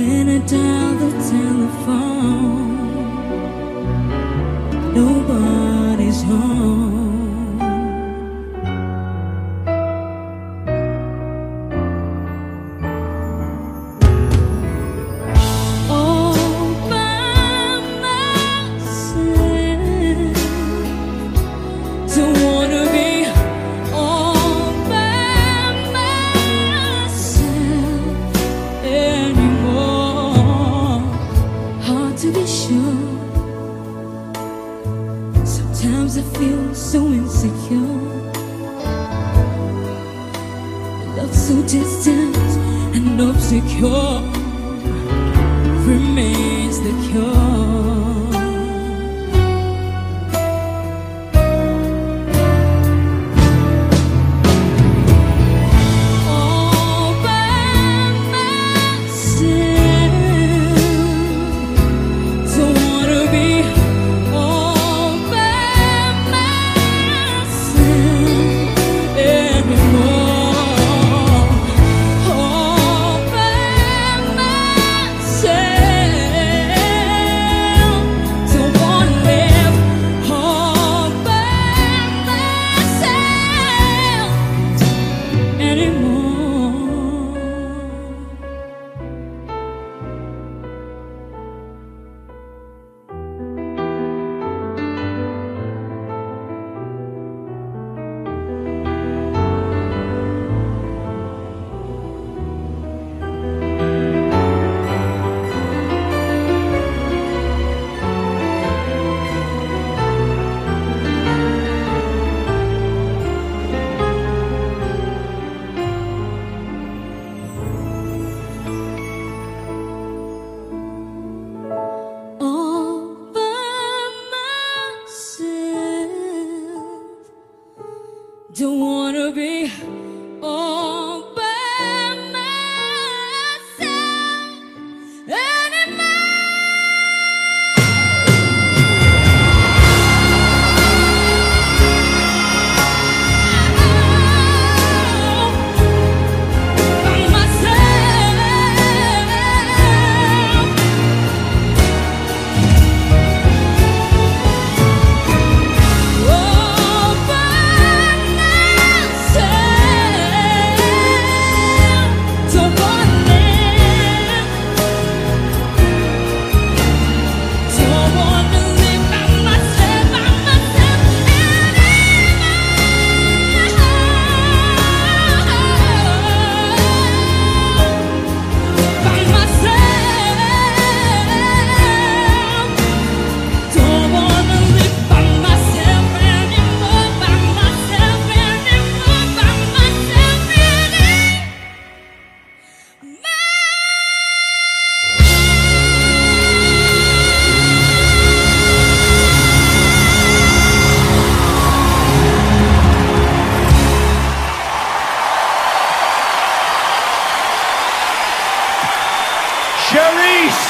When I dial the telephone, nobody's to be sure. Sometimes I feel so insecure. Love so distant and obscure remains the cure. Don't wanna be Charice!